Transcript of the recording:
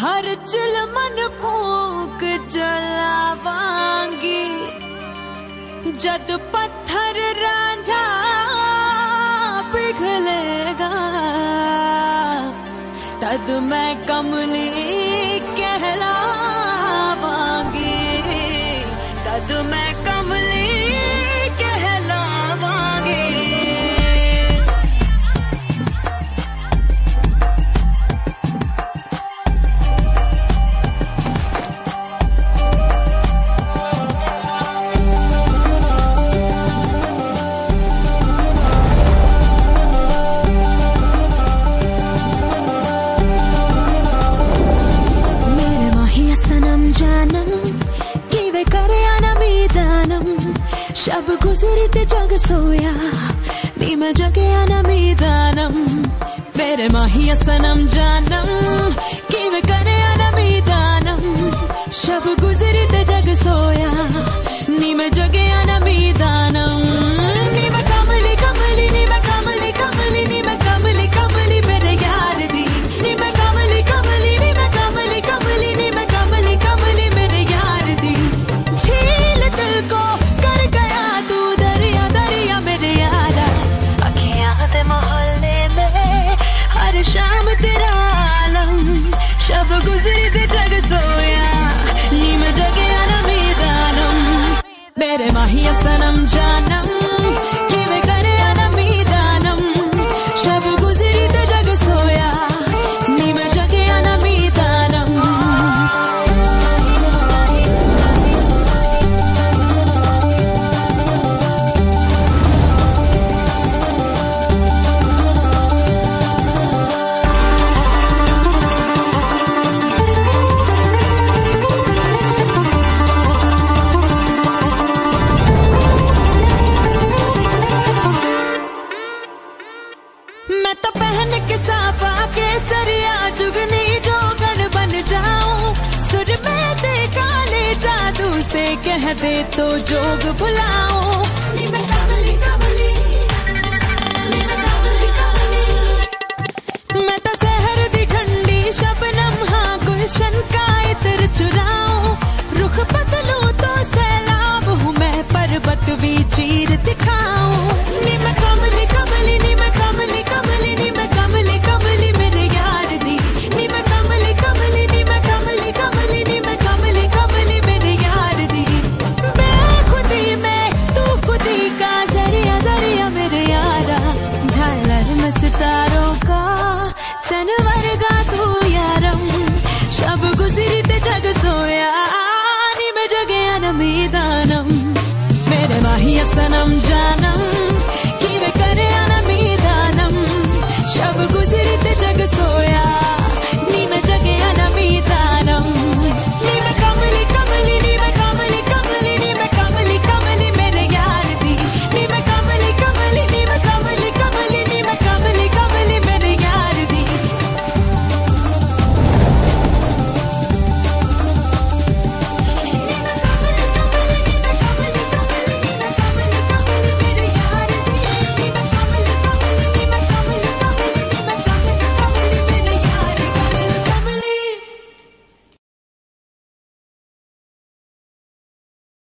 हर chill मन फूक जलावांगी। जद पत्थर राजा पिघलेगा, तद मैं कमली कहलावांगी। तद मैं कम... जब गुजरते जग सोया। नी जगे अनमी दानम मेरे माही सनम जानम। किव करे अनमी दानम शब गुजरते जग सोया। नी जगे E aí कह दे तो जोग बुलाओ I'm a Shannon.